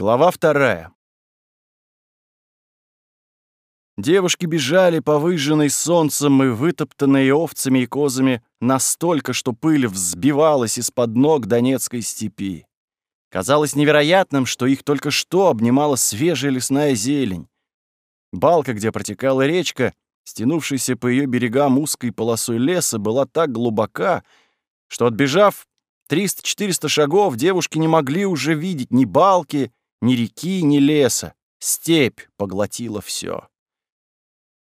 Глава вторая. Девушки бежали по выжженной солнцем и вытоптанной овцами и козами настолько, что пыль взбивалась из-под ног Донецкой степи. Казалось невероятным, что их только что обнимала свежая лесная зелень. Балка, где протекала речка, стянувшаяся по ее берегам узкой полосой леса, была так глубока, что, отбежав 300-400 шагов, девушки не могли уже видеть ни балки, ни реки, ни леса. Степь поглотила все.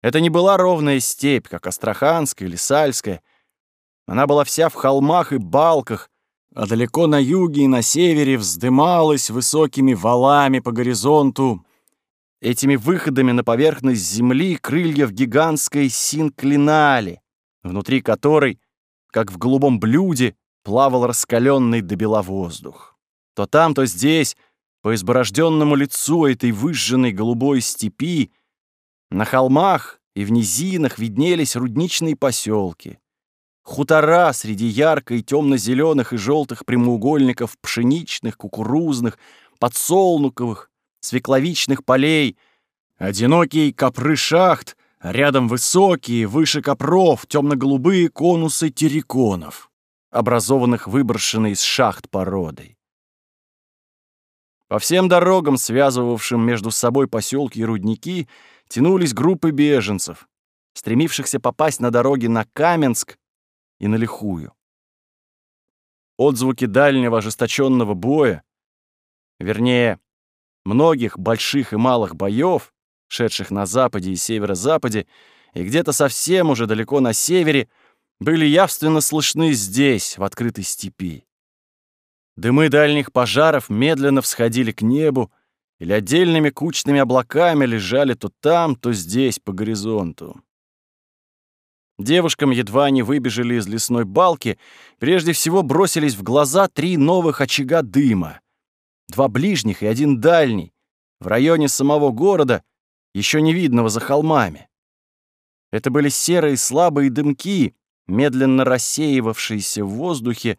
Это не была ровная степь, как Астраханская или Сальская. Она была вся в холмах и балках, а далеко на юге и на севере вздымалась высокими валами по горизонту, этими выходами на поверхность земли крыльев гигантской синклинали, внутри которой, как в голубом блюде, плавал раскаленный до бела воздух. То там, то здесь, по изборожденному лицу этой выжженной голубой степи, на холмах и в низинах виднелись рудничные поселки, хутора среди ярко и темно-зеленых и желтых прямоугольников пшеничных, кукурузных, подсолнуковых, свекловичных полей, одинокий копры шахт, рядом высокие, выше копров, темно-голубые конусы терриконов, образованных выброшенной из шахт породой. По всем дорогам, связывавшим между собой поселки и рудники, тянулись группы беженцев, стремившихся попасть на дороги на Каменск и на Лихую. Отзвуки дальнего ожесточенного боя, вернее, многих больших и малых боев, шедших на западе и северо-западе, и где-то совсем уже далеко на севере, были явственно слышны здесь, в открытой степи. Дымы дальних пожаров медленно всходили к небу или отдельными кучными облаками лежали то там, то здесь, по горизонту. Девушкам едва они выбежали из лесной балки, прежде всего бросились в глаза три новых очага дыма. Два ближних и один дальний, в районе самого города, еще не видного за холмами. Это были серые слабые дымки, медленно рассеивавшиеся в воздухе,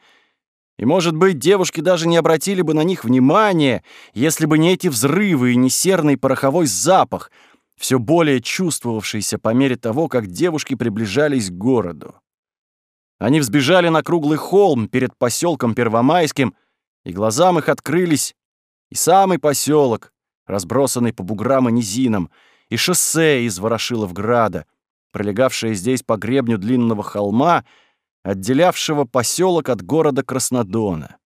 и, может быть, девушки даже не обратили бы на них внимания, если бы не эти взрывы и не серный пороховой запах, все более чувствовавшийся по мере того, как девушки приближались к городу. Они взбежали на круглый холм перед поселком Первомайским, и глазам их открылись и самый поселок, разбросанный по буграм и низинам, и шоссе из Ворошиловграда, пролегавшее здесь по гребню длинного холма, отделявшего поселок от города Краснодона.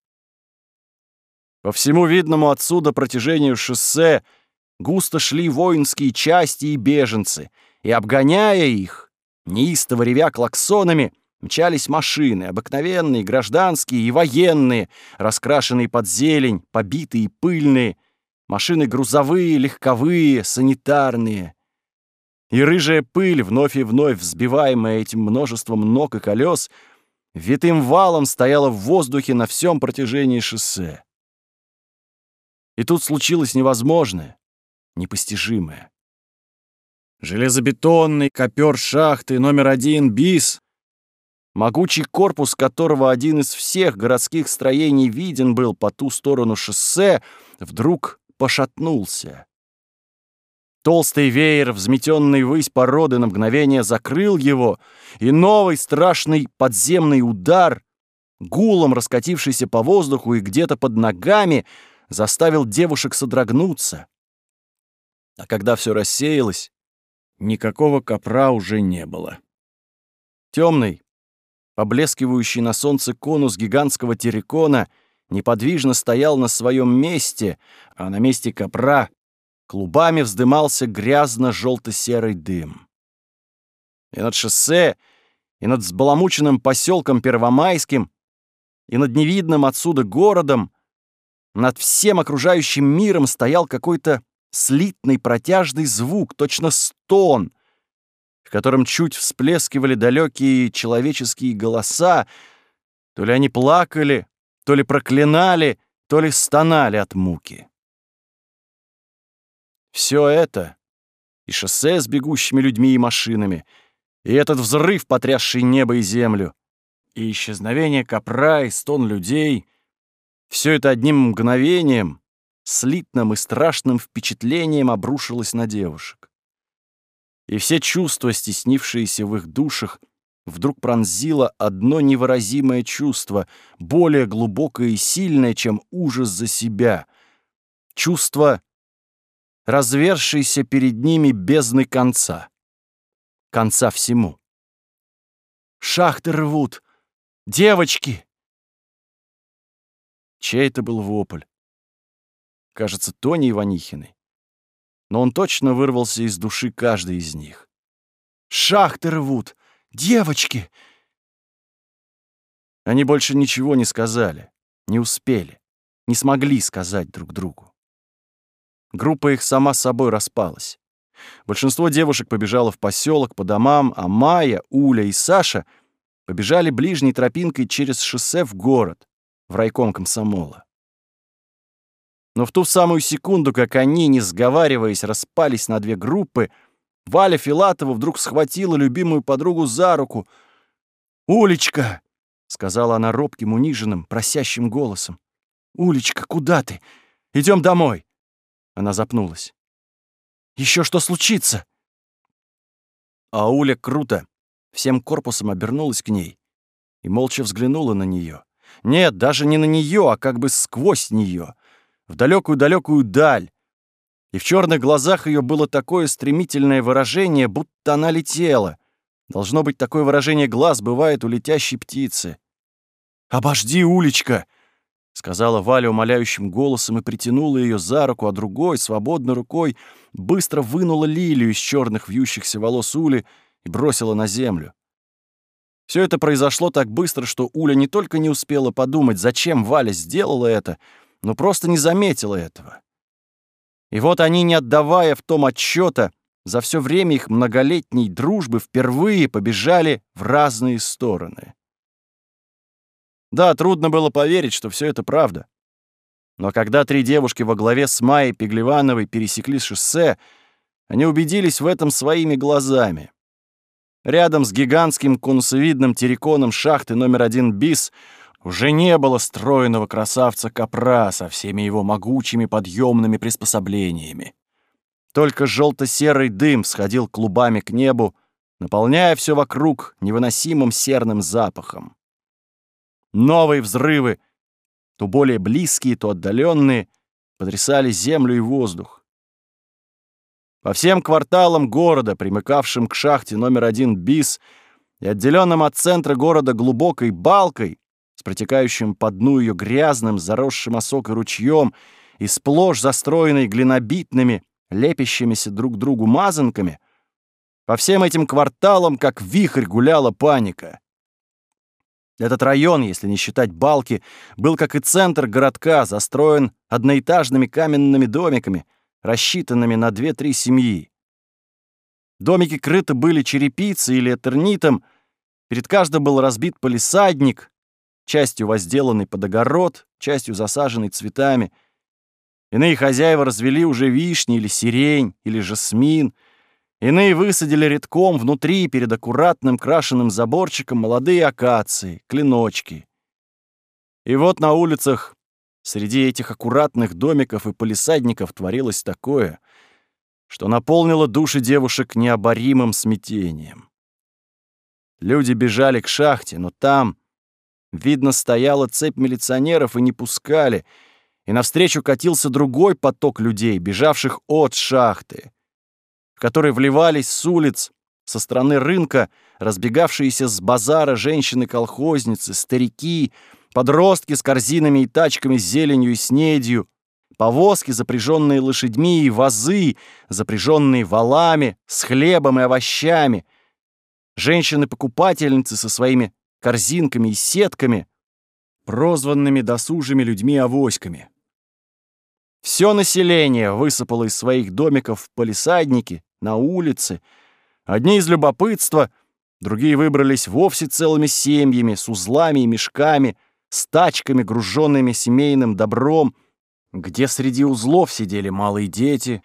По всему видному отсюда протяжению шоссе густо шли воинские части и беженцы, и, обгоняя их, неистово ревя клаксонами, мчались машины, обыкновенные, гражданские и военные, раскрашенные под зелень, побитые и пыльные, машины грузовые, легковые, санитарные. И рыжая пыль, вновь и вновь взбиваемая этим множеством ног и колес, витым валом стояла в воздухе на всем протяжении шоссе. И тут случилось невозможное, непостижимое. Железобетонный копер шахты номер один БИС, могучий корпус которого один из всех городских строений виден был по ту сторону шоссе, вдруг пошатнулся. Толстый веер, взметенный ввысь породы, на мгновение закрыл его, и новый страшный подземный удар, гулом раскатившийся по воздуху и где-то под ногами, заставил девушек содрогнуться. А когда все рассеялось, никакого копра уже не было. Темный, поблескивающий на солнце конус гигантского террикона неподвижно стоял на своем месте, а на месте копра клубами вздымался грязно-желто-серый дым. И над шоссе, и над взбаламученным поселком Первомайским, и над невидным отсюда городом, над всем окружающим миром стоял какой-то слитный протяжный звук, точно стон, в котором чуть всплескивали далекие человеческие голоса, то ли они плакали, то ли проклинали, то ли стонали от муки. Все это, и шоссе с бегущими людьми и машинами, и этот взрыв, потрясший небо и землю, и исчезновение копра и стон людей, все это одним мгновением, слитным и страшным впечатлением обрушилось на девушек. И все чувства, стеснившиеся в их душах, вдруг пронзило одно невыразимое чувство, более глубокое и сильное, чем ужас за себя. Чувство, развершейся перед ними бездны конца. Конца всему. «Шахты рвут! Девочки!» Чей это был вопль? Кажется, Тони Иванихиной. Но он точно вырвался из души каждой из них. «Шахты рвут! Девочки!» Они больше ничего не сказали, не успели, не смогли сказать друг другу. Группа их сама собой распалась. Большинство девушек побежало в поселок по домам, а Майя, Уля и Саша побежали ближней тропинкой через шоссе в город, в райком комсомола. Но в ту самую секунду, как они, не сговариваясь, распались на две группы, Валя Филатова вдруг схватила любимую подругу за руку. «Улечка!» — сказала она робким, униженным, просящим голосом. «Улечка, куда ты? Идем домой!» Она запнулась. Еще что случится?» А Уля круто, всем корпусом обернулась к ней и молча взглянула на нее. Нет, даже не на нее, а как бы сквозь нее, в далекую-далекую даль. И в черных глазах ее было такое стремительное выражение, будто она летела. Должно быть, такое выражение глаз бывает у летящей птицы. «Обожди, Улечка!» — сказала Валя умоляющим голосом и притянула ее за руку, а другой, свободной рукой, быстро вынула лилию из черных вьющихся волос Ули и бросила на землю. Все это произошло так быстро, что Уля не только не успела подумать, зачем Валя сделала это, но просто не заметила этого. И вот они, не отдавая в том отчета, за все время их многолетней дружбы впервые побежали в разные стороны. Да, трудно было поверить, что все это правда. Но когда три девушки во главе с Майей Пеглевановой пересекли шоссе, они убедились в этом своими глазами. Рядом с гигантским конусовидным терриконом шахты номер один БИС уже не было стройного красавца Капра со всеми его могучими подъемными приспособлениями. Только желто-серый дым сходил клубами к небу, наполняя все вокруг невыносимым серным запахом. Новые взрывы, то более близкие, то отдаленные, потрясали землю и воздух. По всем кварталам города, примыкавшим к шахте номер один БИС и отделенным от центра города глубокой балкой, с протекающим по дну ее грязным, заросшим осокой ручьем и сплошь застроенной глинобитными, лепящимися друг другу мазанками, по всем этим кварталам, как вихрь, гуляла паника. Этот район, если не считать балки, был, как и центр городка, застроен одноэтажными каменными домиками, рассчитанными на две-три семьи. Домики крыты были черепицей или этернитом, перед каждым был разбит полисадник, частью возделанный под огород, частью засаженный цветами. Иные хозяева развели уже вишни или сирень, или жасмин, иные высадили редком внутри перед аккуратным крашенным заборчиком молодые акации, клиночки. И вот на улицах Среди этих аккуратных домиков и полисадников творилось такое, что наполнило души девушек необоримым смятением. Люди бежали к шахте, но там, видно, стояла цепь милиционеров и не пускали, и навстречу катился другой поток людей, бежавших от шахты, в который вливались с улиц, со стороны рынка, разбегавшиеся с базара женщины-колхозницы, старики — подростки с корзинами и тачками с зеленью и снедью, повозки, запряженные лошадьми, и вазы, запряженные валами, с хлебом и овощами, женщины-покупательницы со своими корзинками и сетками, прозванными досужими людьми-авоськами. Все население высыпало из своих домиков в палисадники, на улице. Одни из любопытства, другие выбрались вовсе целыми семьями, с узлами и мешками, с тачками, груженными семейным добром, где среди узлов сидели малые дети,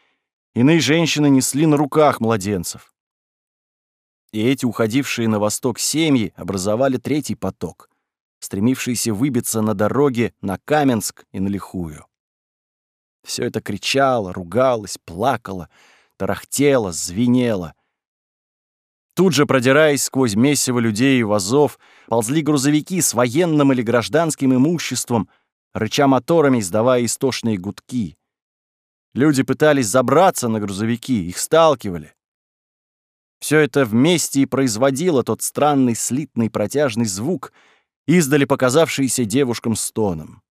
иные женщины несли на руках младенцев. И эти уходившие на восток семьи образовали третий поток, стремившийся выбиться на дороге на Каменск и на Лихую. Все это кричало, ругалось, плакало, тарахтело, звенело. Тут же, продираясь сквозь месиво людей и вазов, ползли грузовики с военным или гражданским имуществом, рыча моторами, издавая истошные гудки. Люди пытались забраться на грузовики, их сталкивали. Все это вместе и производило тот странный слитный протяжный звук, издали показавшийся девушкам стоном.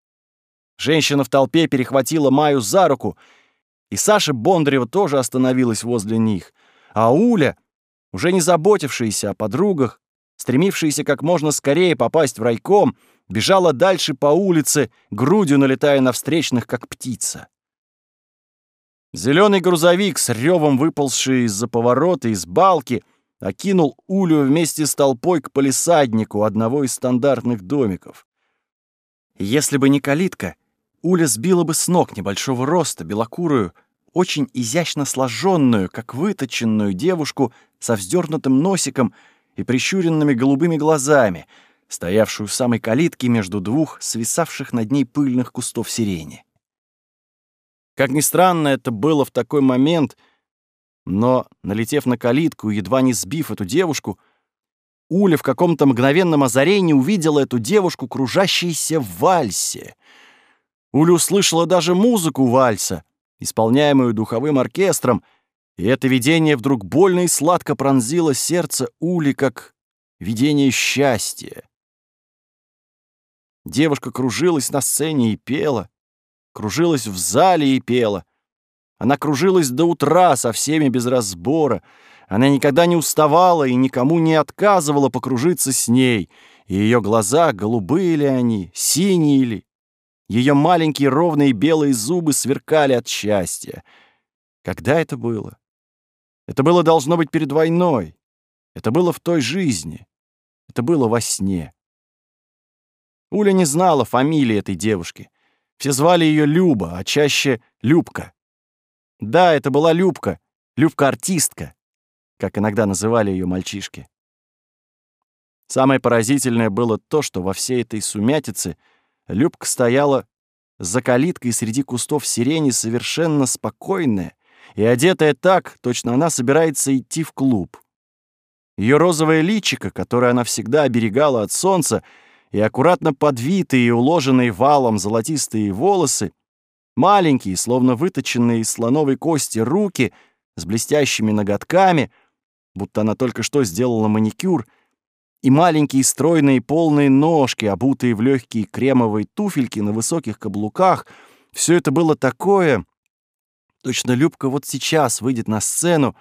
Женщина в толпе перехватила Маю за руку, и Саша Бондарева тоже остановилась возле них, а Уля, уже не заботившаяся о подругах, стремившаяся как можно скорее попасть в райком, бежала дальше по улице, грудью налетая на встречных, как птица. Зеленый грузовик с ревом выползший из-за поворота, из балки, окинул Улю вместе с толпой к полисаднику одного из стандартных домиков. Если бы не калитка, Уля сбила бы с ног небольшого роста, белокурую, очень изящно сложенную, как выточенную девушку со вздернутым носиком и прищуренными голубыми глазами, стоявшую в самой калитке между двух свисавших над ней пыльных кустов сирени. Как ни странно это было в такой момент, но, налетев на калитку и едва не сбив эту девушку, Уля в каком-то мгновенном озарении увидела эту девушку, кружащейся в вальсе — Уля услышала даже музыку вальса, исполняемую духовым оркестром, и это видение вдруг больно и сладко пронзило сердце Ули, как видение счастья. Девушка кружилась на сцене и пела, кружилась в зале и пела. Она кружилась до утра со всеми без разбора. Она никогда не уставала и никому не отказывала покружиться с ней. И ее глаза, голубые ли они, синие ли, ее маленькие ровные белые зубы сверкали от счастья. Когда это было? Это было должно быть перед войной. Это было в той жизни. Это было во сне. Уля не знала фамилии этой девушки. Все звали ее Люба, а чаще Любка. Да, это была Любка, Любка-артистка, как иногда называли ее мальчишки. Самое поразительное было то, что во всей этой сумятице — Любка стояла за калиткой среди кустов сирени совершенно спокойная и одетая так, точно она собирается идти в клуб. Ее розовое личико, которое она всегда оберегала от солнца, и аккуратно подвитые и уложенные валом золотистые волосы, маленькие, словно выточенные из слоновой кости руки с блестящими ноготками, будто она только что сделала маникюр — и маленькие стройные полные ножки, обутые в легкие кремовые туфельки на высоких каблуках, все это было такое... Точно Любка вот сейчас выйдет на сцену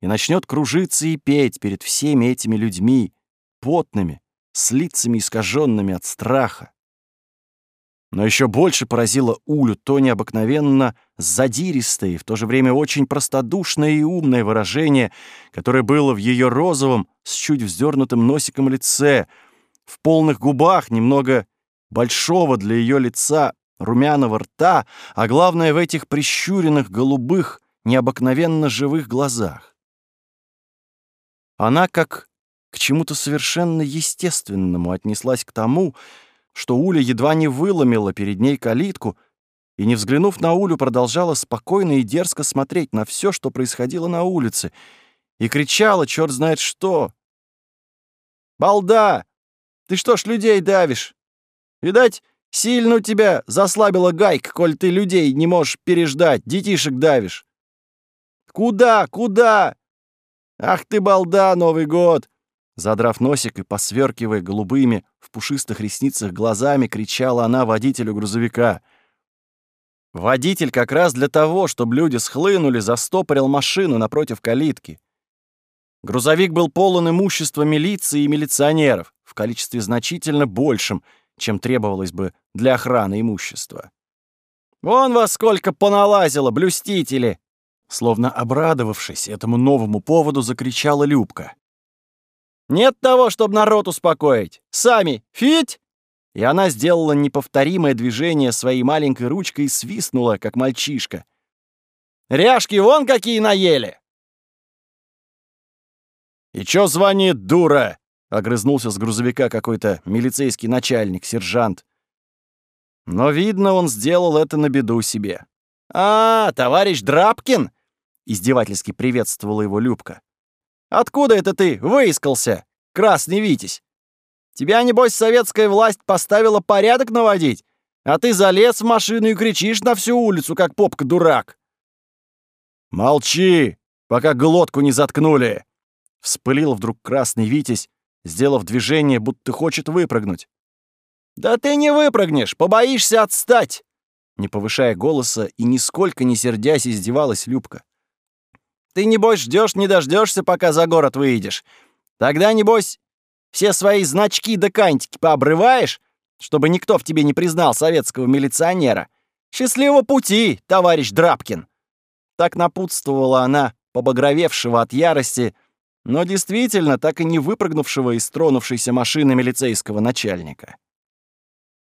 и начнет кружиться и петь перед всеми этими людьми, потными, с лицами искаженными от страха. Но еще больше поразило Улю то необыкновенно задиристое и в то же время очень простодушное и умное выражение, которое было в ее розовом, с чуть вздернутым носиком лице, в полных губах, немного большого для ее лица румяного рта, а главное в этих прищуренных голубых, необыкновенно живых глазах. Она как к чему-то совершенно естественному отнеслась к тому, что Уля едва не выломила перед ней калитку и, не взглянув на Улю, продолжала спокойно и дерзко смотреть на все, что происходило на улице, и кричала черт знает что. «Балда! Ты что ж людей давишь? Видать, сильно у тебя заслабила гайка, коль ты людей не можешь переждать, детишек давишь. Куда, куда? Ах ты, балда, Новый год! Задрав носик и посверкивая голубыми в пушистых ресницах глазами, кричала она водителю грузовика. Водитель как раз для того, чтобы люди схлынули, застопорил машину напротив калитки. Грузовик был полон имущества милиции и милиционеров в количестве значительно большем, чем требовалось бы для охраны имущества. «Вон вас сколько поналазило, блюстители!» Словно обрадовавшись этому новому поводу, закричала Любка. Нет того, чтобы народ успокоить. Сами, фить!» И она сделала неповторимое движение своей маленькой ручкой и свистнула, как мальчишка. «Ряжки вон какие наели!» «И чё звонит, дура?» — огрызнулся с грузовика какой-то милицейский начальник, сержант. Но, видно, он сделал это на беду себе. «А, товарищ Драбкин!» — издевательски приветствовала его Любка. «Откуда это ты выискался, красный Витязь? Тебя, небось, советская власть поставила порядок наводить, а ты залез в машину и кричишь на всю улицу, как попка-дурак». «Молчи, пока глотку не заткнули!» Вспылил вдруг красный Витязь, сделав движение, будто хочет выпрыгнуть. «Да ты не выпрыгнешь, побоишься отстать!» Не повышая голоса и нисколько не сердясь, издевалась Любка. «Ты, небось, ждешь, не дождешься, пока за город выйдешь. Тогда, небось, все свои значки да кантики пообрываешь, чтобы никто в тебе не признал советского милиционера. Счастливого пути, товарищ Драбкин!» Так напутствовала она, побагровевшего от ярости, но действительно так и не выпрыгнувшего из тронувшейся машины милицейского начальника.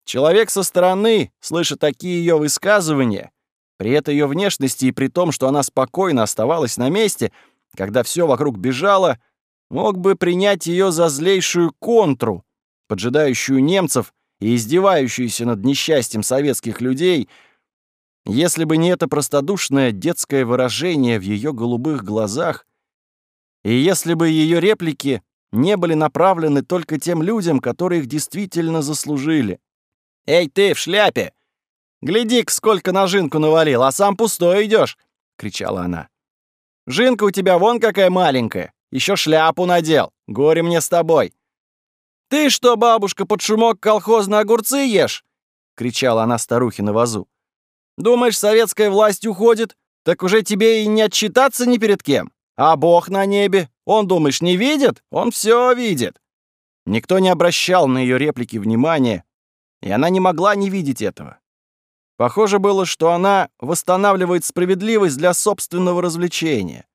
Человек со стороны, слыша такие ее высказывания, при этой ее внешности и при том, что она спокойно оставалась на месте, когда все вокруг бежало, мог бы принять ее за злейшую контру, поджидающую немцев и издевающуюся над несчастьем советских людей, если бы не это простодушное детское выражение в ее голубых глазах, и если бы ее реплики не были направлены только тем людям, которые их действительно заслужили. «Эй, ты в шляпе! Гляди-ка, сколько на жинку навалил, а сам пустой идешь!» — кричала она. «Жинка у тебя вон какая маленькая, еще шляпу надел, горе мне с тобой!» «Ты что, бабушка, под шумок колхозные огурцы ешь?» — кричала она старухе на вазу. «Думаешь, советская власть уходит? Так уже тебе и не отчитаться ни перед кем. А Бог на небе, он, думаешь, не видит? Он все видит». Никто не обращал на ее реплики внимания, и она не могла не видеть этого. Похоже было, что она восстанавливает справедливость для собственного развлечения.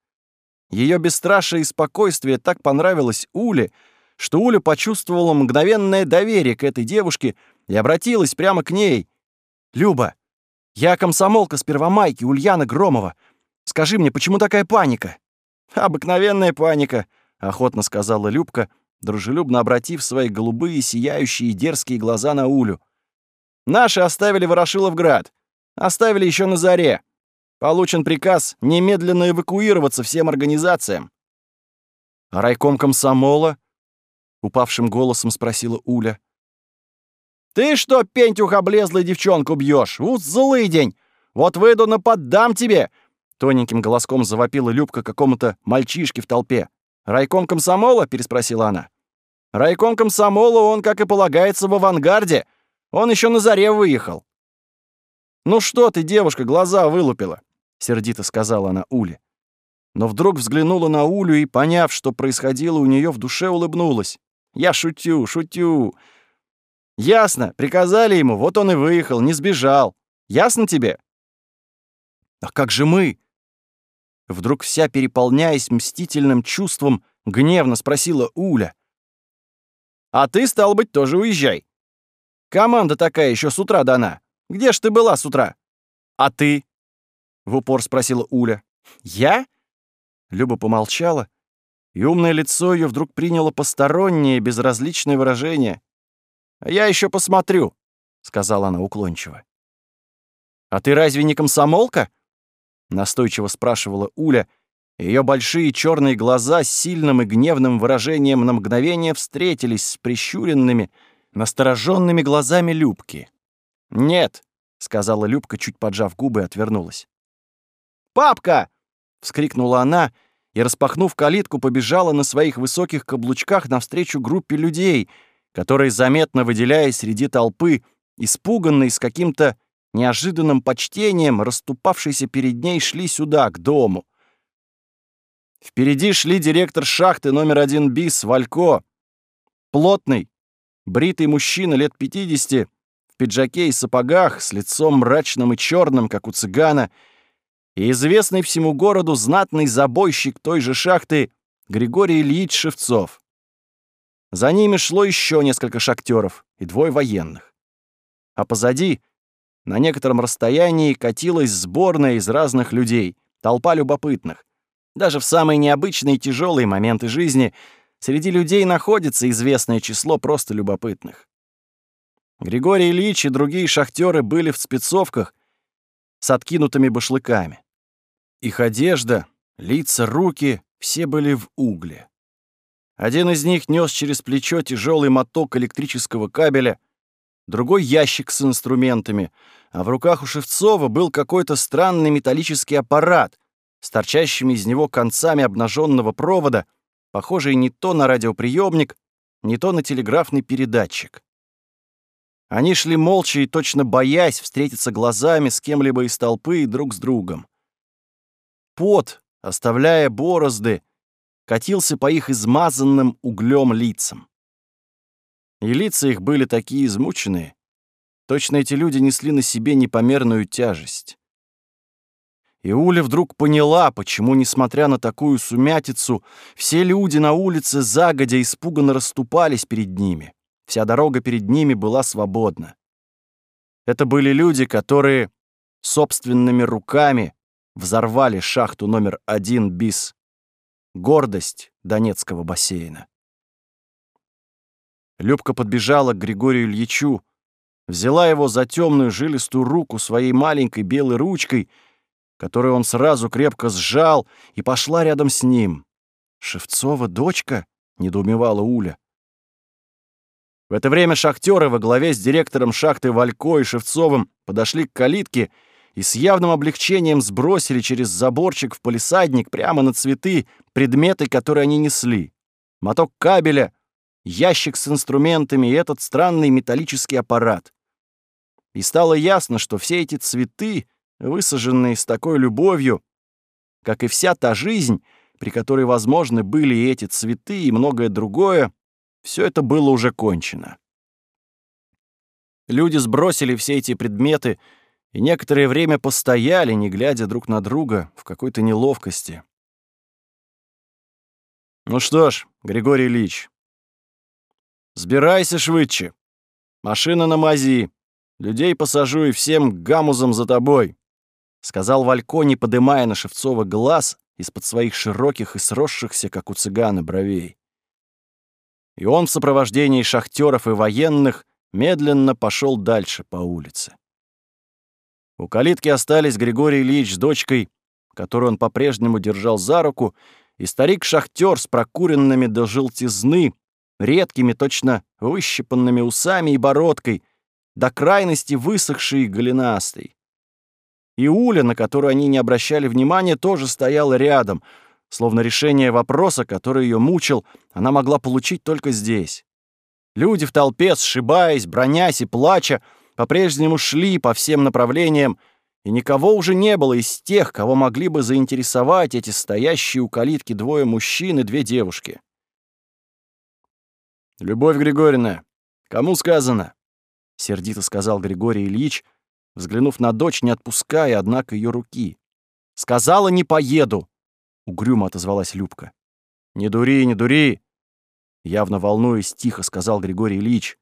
Ее бесстрашие и спокойствие так понравилось Уле, что Уля почувствовала мгновенное доверие к этой девушке и обратилась прямо к ней. «Люба, я комсомолка с Первомайки, Ульяна Громова. Скажи мне, почему такая паника?» «Обыкновенная паника», — охотно сказала Любка, дружелюбно обратив свои голубые, сияющие дерзкие глаза на Улю. «Наши оставили Ворошиловград. Оставили еще на заре. Получен приказ немедленно эвакуироваться всем организациям». «А райком комсомола?» — упавшим голосом спросила Уля. «Ты что, пентюх облезлый девчонку бьешь? Вот злый день! Вот выйду на поддам тебе!» Тоненьким голоском завопила Любка какому-то мальчишке в толпе. «Райком комсомола?» — переспросила она. «Райком комсомола он, как и полагается, в авангарде. Он еще на заре выехал». «Ну что ты, девушка, глаза вылупила?» — сердито сказала она Уле. Но вдруг взглянула на Улю и, поняв, что происходило у нее в душе, улыбнулась. «Я шутю, шутю. Ясно, приказали ему, вот он и выехал, не сбежал. Ясно тебе?» «А как же мы?» Вдруг вся переполняясь мстительным чувством, гневно спросила Уля. «А ты, стал быть, тоже уезжай. Команда такая еще с утра дана. Где ж ты была с утра?» «А ты?» — в упор спросила Уля. «Я?» Люба помолчала, и умное лицо ее вдруг приняло постороннее, безразличное выражение. «Я еще посмотрю», — сказала она уклончиво. «А ты разве не комсомолка?» Настойчиво спрашивала Уля. Ее большие черные глаза с сильным и гневным выражением на мгновение встретились с прищуренными, настороженными глазами Любки. «Нет», — сказала Любка, чуть поджав губы, и отвернулась. «Папка!» — вскрикнула она и, распахнув калитку, побежала на своих высоких каблучках навстречу группе людей, которые, заметно выделяясь среди толпы, испуганные с каким-то неожиданным почтением, расступавшиеся перед ней, шли сюда, к дому. Впереди шли директор шахты номер один БИС Валько, плотный, бритый мужчина лет 50, в пиджаке и сапогах, с лицом мрачным и черным, как у цыгана, и известный всему городу знатный забойщик той же шахты Григорий Ильич Шевцов. За ними шло еще несколько шахтеров и двое военных. А позади на некотором расстоянии катилась сборная из разных людей, толпа любопытных. Даже в самые необычные и тяжелые моменты жизни среди людей находится известное число просто любопытных. Григорий Ильич и другие шахтеры были в спецовках с откинутыми башлыками. Их одежда, лица, руки — все были в угле. Один из них нес через плечо тяжелый моток электрического кабеля, другой — ящик с инструментами, а в руках у Шевцова был какой-то странный металлический аппарат с торчащими из него концами обнаженного провода, похожий не то на радиоприемник, не то на телеграфный передатчик. Они шли молча и точно боясь встретиться глазами с кем-либо из толпы и друг с другом. Пот, оставляя борозды, катился по их измазанным углем лицам. И лица их были такие измученные. Точно эти люди несли на себе непомерную тяжесть. И Уля вдруг поняла, почему, несмотря на такую сумятицу, все люди на улице загодя испуганно расступались перед ними. Вся дорога перед ними была свободна. Это были люди, которые собственными руками взорвали шахту номер один БИС. Гордость Донецкого бассейна. Любка подбежала к Григорию Ильичу, взяла его за темную жилистую руку своей маленькой белой ручкой, которую он сразу крепко сжал, и пошла рядом с ним. «Шевцова дочка?» — недоумевала Уля. В это время шахтеры во главе с директором шахты Валько и Шевцовым подошли к калитке и с явным облегчением сбросили через заборчик в палисадник прямо на цветы предметы, которые они несли. Моток кабеля, ящик с инструментами и этот странный металлический аппарат. И стало ясно, что все эти цветы, высаженные с такой любовью, как и вся та жизнь, при которой возможны были и эти цветы и многое другое, все это было уже кончено. Люди сбросили все эти предметы и некоторое время постояли, не глядя друг на друга, в какой-то неловкости. «Ну что ж, Григорий Ильич, сбирайся швыдче. Машина на мази. Людей посажу и всем гамузом за тобой», — сказал Валько, не подымая на Шевцова глаз из-под своих широких и сросшихся, как у цыгана, бровей и он в сопровождении шахтеров и военных медленно пошел дальше по улице. У калитки остались Григорий Ильич с дочкой, которую он по-прежнему держал за руку, и старик-шахтер с прокуренными до желтизны, редкими, точно выщипанными усами и бородкой, до крайности высохший и голенастый. И Уля, на которую они не обращали внимания, тоже стояла рядом — словно решение вопроса, который ее мучил, она могла получить только здесь. Люди в толпе, сшибаясь, бронясь и плача, по-прежнему шли по всем направлениям, и никого уже не было из тех, кого могли бы заинтересовать эти стоящие у калитки двое мужчин и две девушки. «Любовь Григорьевна, кому сказано?» — сердито сказал Григорий Ильич, взглянув на дочь, не отпуская, однако, ее руки. «Сказала, не поеду!» Угрюмо отозвалась Любка. «Не дури, не дури!» Явно волнуясь, тихо сказал Григорий Ильич.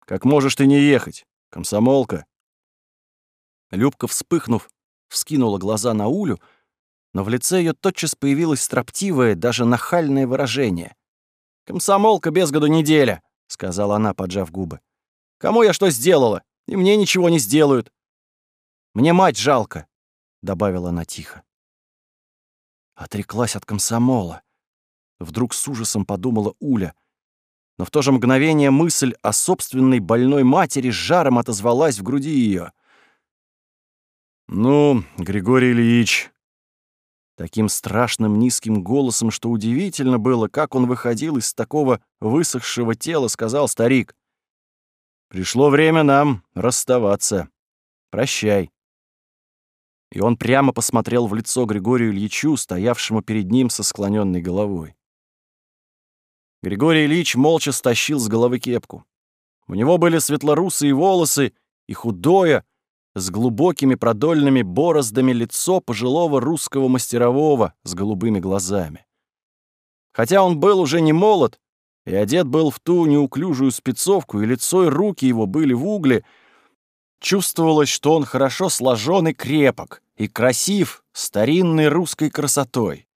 «Как можешь ты не ехать? Комсомолка!» Любка, вспыхнув, вскинула глаза на Улю, но в лице ее тотчас появилось строптивое, даже нахальное выражение. «Комсомолка без году неделя», — сказала она, поджав губы. «Кому я что сделала? И мне ничего не сделают». «Мне мать жалко», — добавила она тихо. Отреклась от комсомола. Вдруг с ужасом подумала Уля. Но в то же мгновение мысль о собственной больной матери с жаром отозвалась в груди ее. «Ну, Григорий Ильич...» Таким страшным низким голосом, что удивительно было, как он выходил из такого высохшего тела, сказал старик. «Пришло время нам расставаться. Прощай» и он прямо посмотрел в лицо Григорию Ильичу, стоявшему перед ним со склоненной головой. Григорий Ильич молча стащил с головы кепку. У него были светлорусые волосы и худое, с глубокими продольными бороздами лицо пожилого русского мастерового с голубыми глазами. Хотя он был уже не молод и одет был в ту неуклюжую спецовку, и лицо и руки его были в угле, чувствовалось, что он хорошо сложен и крепок, и красив старинной русской красотой.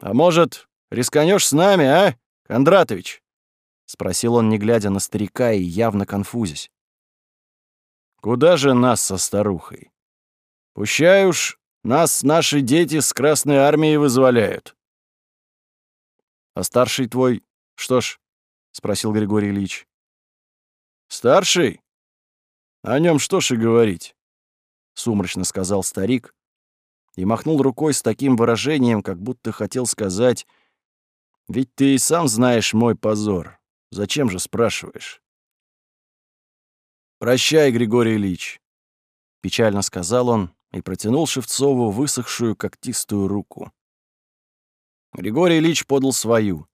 «А может, рисканешь с нами, а, Кондратович?» — спросил он, не глядя на старика и явно конфузясь. «Куда же нас со старухой? Пущай уж нас наши дети с Красной Армией вызволяют. А старший твой, что ж, — спросил Григорий Ильич. Старший? О нем что ж и говорить, — сумрачно сказал старик и махнул рукой с таким выражением, как будто хотел сказать, «Ведь ты и сам знаешь мой позор. Зачем же спрашиваешь?» «Прощай, Григорий Ильич», — печально сказал он и протянул Шевцову высохшую когтистую руку. Григорий Ильич подал свою.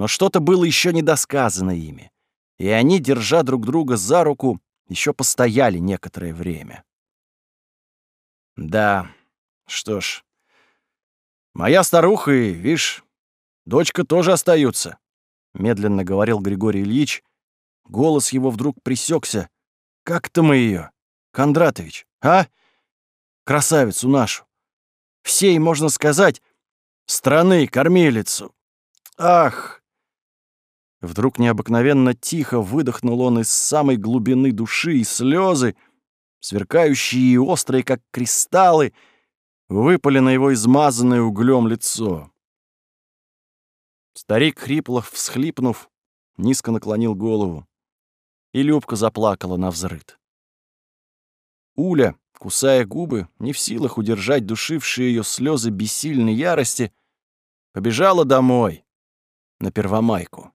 Но что-то было еще недосказано ими, и они, держа друг друга за руку, еще постояли некоторое время. Да, что ж, моя старуха и, видишь, дочка тоже остаются, медленно говорил Григорий Ильич. Голос его вдруг присекся. Как-то мы ее, Кондратович, а? Красавицу нашу. Всей, можно сказать, страны кормилицу. Ах! Вдруг необыкновенно тихо выдохнул он из самой глубины души, и слезы, сверкающие и острые, как кристаллы, выпали на его измазанное углем лицо. Старик Хриплов, всхлипнув, низко наклонил голову, и Любка заплакала на взрыд. Уля, кусая губы, не в силах удержать душившие ее слезы бессильной ярости, побежала домой, на Первомайку.